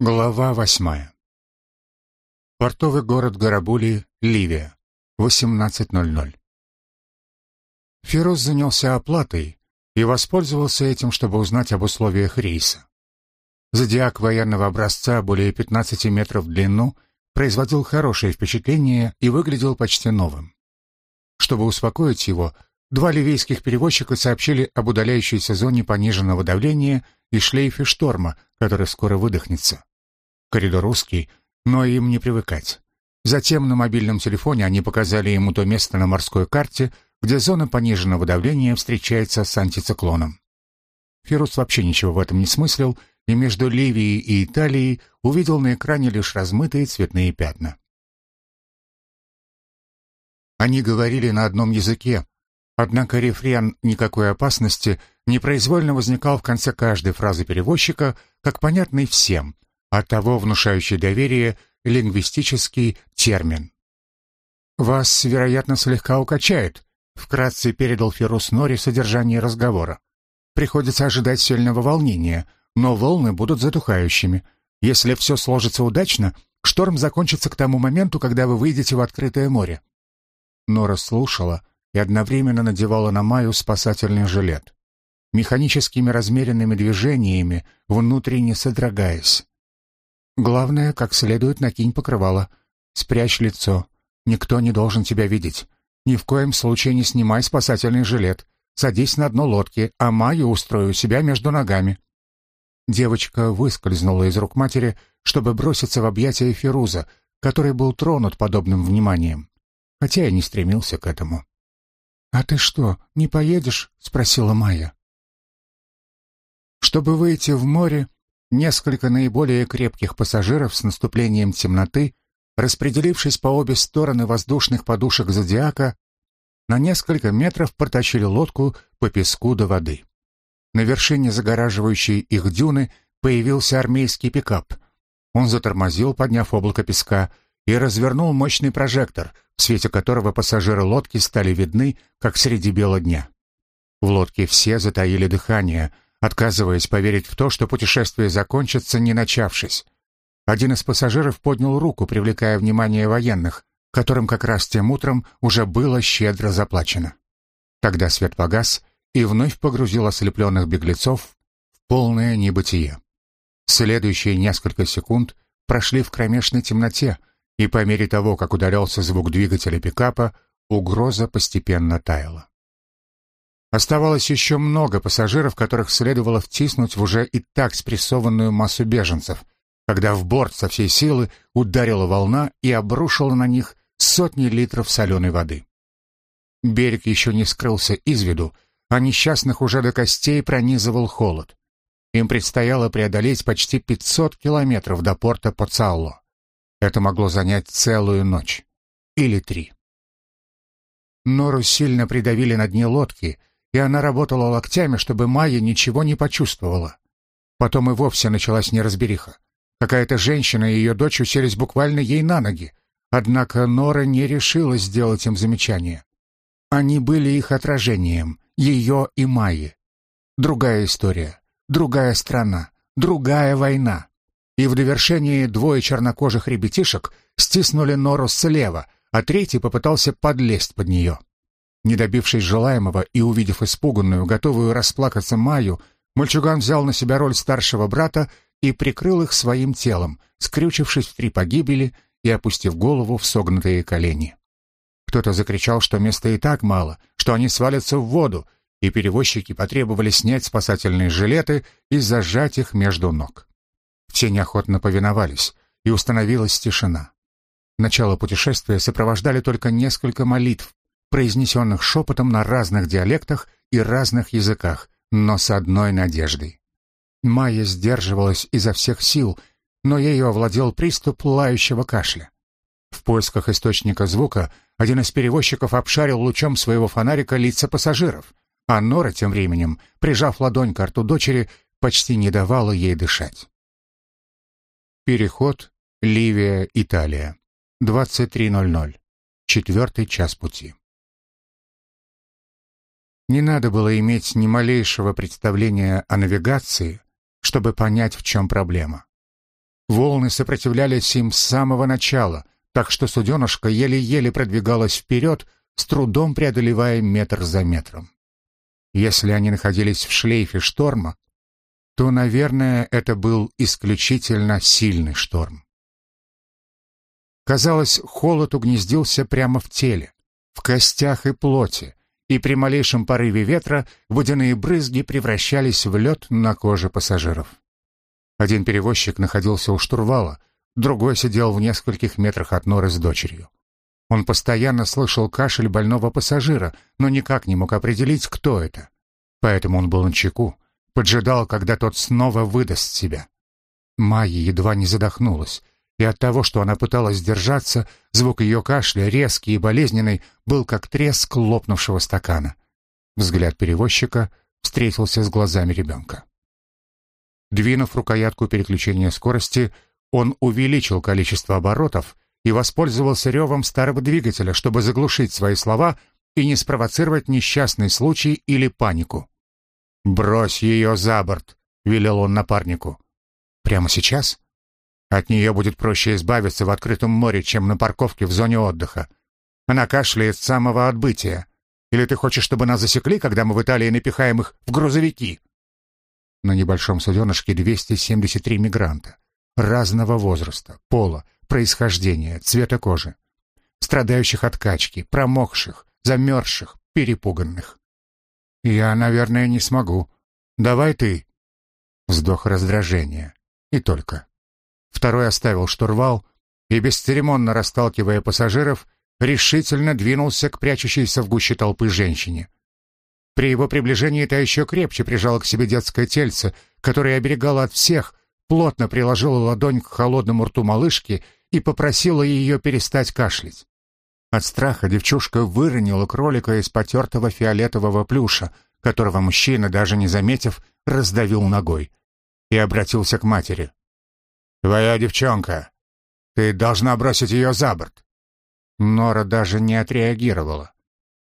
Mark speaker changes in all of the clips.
Speaker 1: Глава восьмая. Портовый город Гарабули, Ливия, 18.00. Фероз занялся оплатой и воспользовался этим, чтобы узнать об условиях рейса. Зодиак военного образца более 15 метров в длину производил хорошее впечатление и выглядел почти новым. Чтобы успокоить его, два ливийских перевозчика сообщили об удаляющейся зоне пониженного давления и шлейфе шторма, который скоро выдохнется. Коридор узкий, но им не привыкать. Затем на мобильном телефоне они показали ему то место на морской карте, где зона пониженного давления встречается с антициклоном. Фирус вообще ничего в этом не смыслил, и между Ливией и Италией увидел на экране лишь размытые цветные пятна. Они говорили на одном языке, однако рефрен никакой опасности непроизвольно возникал в конце каждой фразы перевозчика, как понятный всем, оттого внушающий доверие лингвистический термин. «Вас, вероятно, слегка укачает», — вкратце передал Ферус Нори содержание разговора. «Приходится ожидать сильного волнения, но волны будут затухающими. Если все сложится удачно, шторм закончится к тому моменту, когда вы выйдете в открытое море». Нора слушала и одновременно надевала на Маю спасательный жилет. Механическими размеренными движениями, внутренне содрогаясь. Главное, как следует накинь покрывало. Спрячь лицо. Никто не должен тебя видеть. Ни в коем случае не снимай спасательный жилет. Садись на дно лодки, а Майю устрою себя между ногами». Девочка выскользнула из рук матери, чтобы броситься в объятия Фируза, который был тронут подобным вниманием, хотя и не стремился к этому. «А ты что, не поедешь?» — спросила Майя. Чтобы выйти в море, Несколько наиболее крепких пассажиров с наступлением темноты, распределившись по обе стороны воздушных подушек зодиака, на несколько метров протащили лодку по песку до воды. На вершине загораживающей их дюны появился армейский пикап. Он затормозил, подняв облако песка, и развернул мощный прожектор, в свете которого пассажиры лодки стали видны, как среди бела дня. В лодке все затаили дыхание — отказываясь поверить в то, что путешествие закончится, не начавшись. Один из пассажиров поднял руку, привлекая внимание военных, которым как раз тем утром уже было щедро заплачено. Тогда свет погас и вновь погрузил ослепленных беглецов в полное небытие. Следующие несколько секунд прошли в кромешной темноте, и по мере того, как удалялся звук двигателя пикапа, угроза постепенно таяла. Оставалось еще много пассажиров, которых следовало втиснуть в уже и так спрессованную массу беженцев, когда в борт со всей силы ударила волна и обрушила на них сотни литров соленой воды. Берег еще не скрылся из виду, а несчастных уже до костей пронизывал холод. Им предстояло преодолеть почти 500 километров до порта Поцалло. Это могло занять целую ночь. Или три. Нору сильно придавили на дне лодки, и она работала локтями, чтобы Майя ничего не почувствовала. Потом и вовсе началась неразбериха. Какая-то женщина и ее дочь уселись буквально ей на ноги, однако Нора не решила сделать им замечание. Они были их отражением, ее и Майи. Другая история, другая страна, другая война. И в довершении двое чернокожих ребятишек стиснули Нору слева, а третий попытался подлезть под нее. Не добившись желаемого и увидев испуганную, готовую расплакаться Маю, мальчуган взял на себя роль старшего брата и прикрыл их своим телом, скрючившись в три погибели и опустив голову в согнутые колени. Кто-то закричал, что места и так мало, что они свалятся в воду, и перевозчики потребовали снять спасательные жилеты и зажать их между ног. Все неохотно повиновались, и установилась тишина. Начало путешествия сопровождали только несколько молитв, произнесенных шепотом на разных диалектах и разных языках, но с одной надеждой. Майя сдерживалась изо всех сил, но ею овладел приступ лающего кашля. В поисках источника звука один из перевозчиков обшарил лучом своего фонарика лица пассажиров, а Нора тем временем, прижав ладонь к рту дочери, почти не давала ей дышать. Переход Ливия, Италия. 23.00. Четвертый час пути. Не надо было иметь ни малейшего представления о навигации, чтобы понять, в чем проблема. Волны сопротивлялись им с самого начала, так что суденышко еле-еле продвигалось вперед, с трудом преодолевая метр за метром. Если они находились в шлейфе шторма, то, наверное, это был исключительно сильный шторм. Казалось, холод угнездился прямо в теле, в костях и плоти, и при малейшем порыве ветра водяные брызги превращались в лед на коже пассажиров. Один перевозчик находился у штурвала, другой сидел в нескольких метрах от норы с дочерью. Он постоянно слышал кашель больного пассажира, но никак не мог определить, кто это. Поэтому он был на чеку, поджидал, когда тот снова выдаст себя. Майя едва не задохнулась, и от того, что она пыталась держаться, звук ее кашля, резкий и болезненный, был как треск лопнувшего стакана. Взгляд перевозчика встретился с глазами ребенка. Двинув рукоятку переключения скорости, он увеличил количество оборотов и воспользовался ревом старого двигателя, чтобы заглушить свои слова и не спровоцировать несчастный случай или панику. «Брось ее за борт», — велел он напарнику. «Прямо сейчас?» «От нее будет проще избавиться в открытом море, чем на парковке в зоне отдыха. Она кашляет с самого отбытия. Или ты хочешь, чтобы нас засекли, когда мы в Италии напихаем их в грузовики?» На небольшом суденышке 273 мигранта. Разного возраста, пола, происхождения, цвета кожи. Страдающих от качки, промокших, замерзших, перепуганных. «Я, наверное, не смогу. Давай ты». Вздох раздражения. И только. Второй оставил штурвал и, бесцеремонно расталкивая пассажиров, решительно двинулся к прячущейся в гуще толпы женщине. При его приближении та еще крепче прижала к себе детское тельце, которое оберегало от всех, плотно приложила ладонь к холодному рту малышки и попросила ее перестать кашлять. От страха девчушка выронила кролика из потертого фиолетового плюша, которого мужчина, даже не заметив, раздавил ногой, и обратился к матери. «Твоя девчонка. Ты должна бросить ее за борт». Нора даже не отреагировала.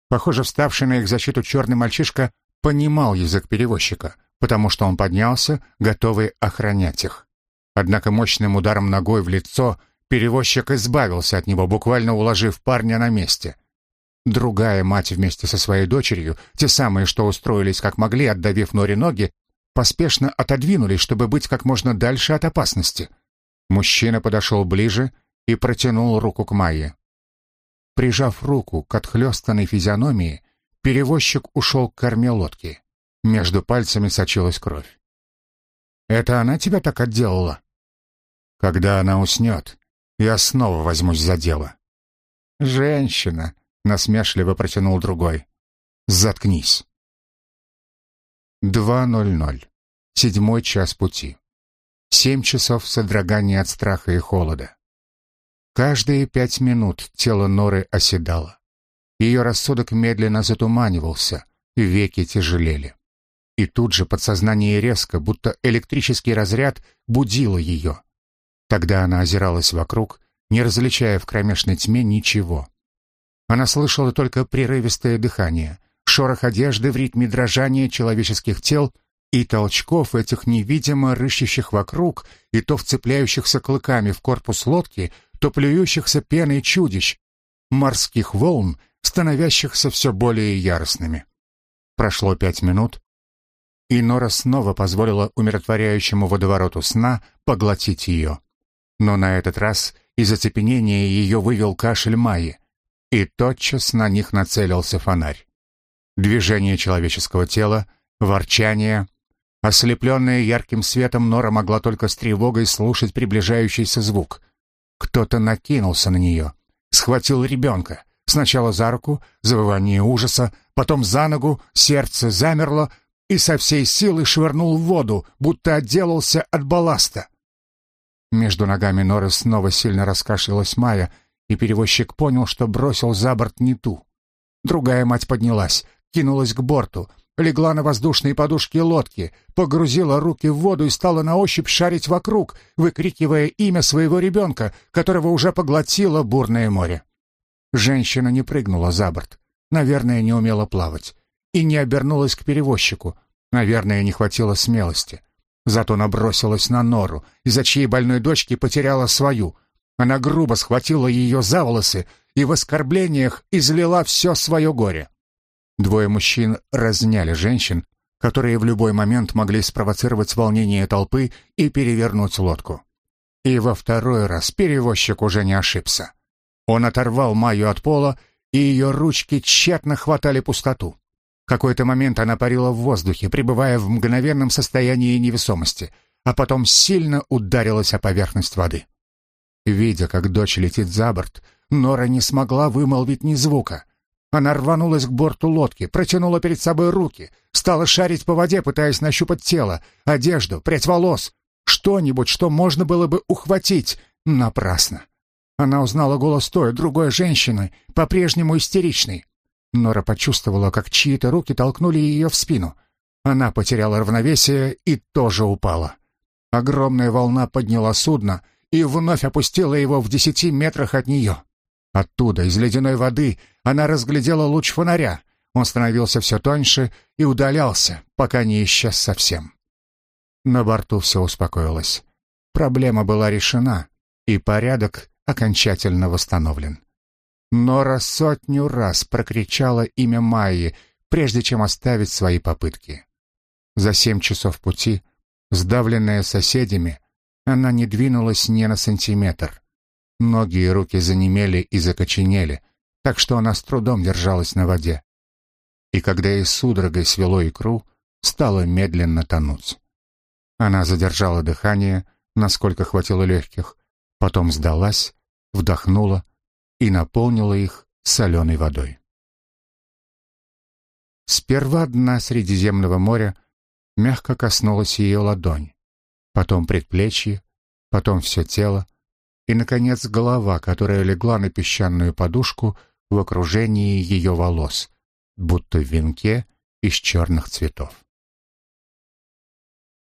Speaker 1: Похоже, вставший на их защиту черный мальчишка понимал язык перевозчика, потому что он поднялся, готовый охранять их. Однако мощным ударом ногой в лицо перевозчик избавился от него, буквально уложив парня на месте. Другая мать вместе со своей дочерью, те самые, что устроились как могли, отдавив Норе ноги, поспешно отодвинулись, чтобы быть как можно дальше от опасности. Мужчина подошел ближе и протянул руку к Майе. Прижав руку к отхлестанной физиономии, перевозчик ушел к корме лодки. Между пальцами сочилась кровь. «Это она тебя так отделала?» «Когда она уснет, я снова возьмусь за дело». «Женщина!» — насмешливо протянул другой. «Заткнись!» 2.00. Седьмой час пути. Семь часов содрогания от страха и холода. Каждые пять минут тело Норы оседало. Ее рассудок медленно затуманивался, веки тяжелели. И тут же подсознание резко, будто электрический разряд, будило ее. Тогда она озиралась вокруг, не различая в кромешной тьме ничего. Она слышала только прерывистое дыхание, шорох одежды в ритме дрожания человеческих тел и толчков этих невидимо рыщущих вокруг и то вцепляющихся клыками в корпус лодки, то плюющихся пеной чудищ, морских волн, становящихся все более яростными. Прошло пять минут, и Нора снова позволила умиротворяющему водовороту сна поглотить ее. Но на этот раз из оцепенения ее вывел кашель Майи, и тотчас на них нацелился фонарь. Движение человеческого тела, ворчание. Ослепленная ярким светом, Нора могла только с тревогой слушать приближающийся звук. Кто-то накинулся на нее, схватил ребенка. Сначала за руку, завывание ужаса, потом за ногу, сердце замерло и со всей силы швырнул в воду, будто отделался от балласта. Между ногами Норы снова сильно раскашлялась Майя, и перевозчик понял, что бросил за борт не ту. Другая мать поднялась, кинулась к борту, легла на воздушные подушки лодки, погрузила руки в воду и стала на ощупь шарить вокруг, выкрикивая имя своего ребенка, которого уже поглотило бурное море. Женщина не прыгнула за борт, наверное, не умела плавать, и не обернулась к перевозчику, наверное, не хватило смелости. Зато набросилась на Нору, из-за чьей больной дочки потеряла свою. Она грубо схватила ее за волосы и в оскорблениях излила все свое горе. Двое мужчин разняли женщин, которые в любой момент могли спровоцировать волнение толпы и перевернуть лодку. И во второй раз перевозчик уже не ошибся. Он оторвал Майю от пола, и ее ручки тщетно хватали пустоту. В какой-то момент она парила в воздухе, пребывая в мгновенном состоянии невесомости, а потом сильно ударилась о поверхность воды. Видя, как дочь летит за борт, Нора не смогла вымолвить ни звука. Она рванулась к борту лодки, протянула перед собой руки, стала шарить по воде, пытаясь нащупать тело, одежду, прядь волос, что-нибудь, что можно было бы ухватить. Напрасно. Она узнала голос той, другой женщины, по-прежнему истеричной. Нора почувствовала, как чьи-то руки толкнули ее в спину. Она потеряла равновесие и тоже упала. Огромная волна подняла судно и вновь опустила его в десяти метрах от нее. Оттуда, из ледяной воды, она разглядела луч фонаря. Он становился все тоньше и удалялся, пока не исчез совсем. На борту все успокоилось. Проблема была решена, и порядок окончательно восстановлен. Нора сотню раз прокричала имя Майи, прежде чем оставить свои попытки. За семь часов пути, сдавленная соседями, она не двинулась ни на сантиметр. Ноги и руки занемели и закоченели, так что она с трудом держалась на воде. И когда ей судорогой свело икру, стала медленно тонуть. Она задержала дыхание, насколько хватило легких, потом сдалась, вдохнула и наполнила их соленой водой. Сперва дна Средиземного моря мягко коснулась ее ладонь, потом предплечье, потом все тело, и, наконец, голова, которая легла на песчаную подушку в окружении ее волос, будто в венке из черных цветов.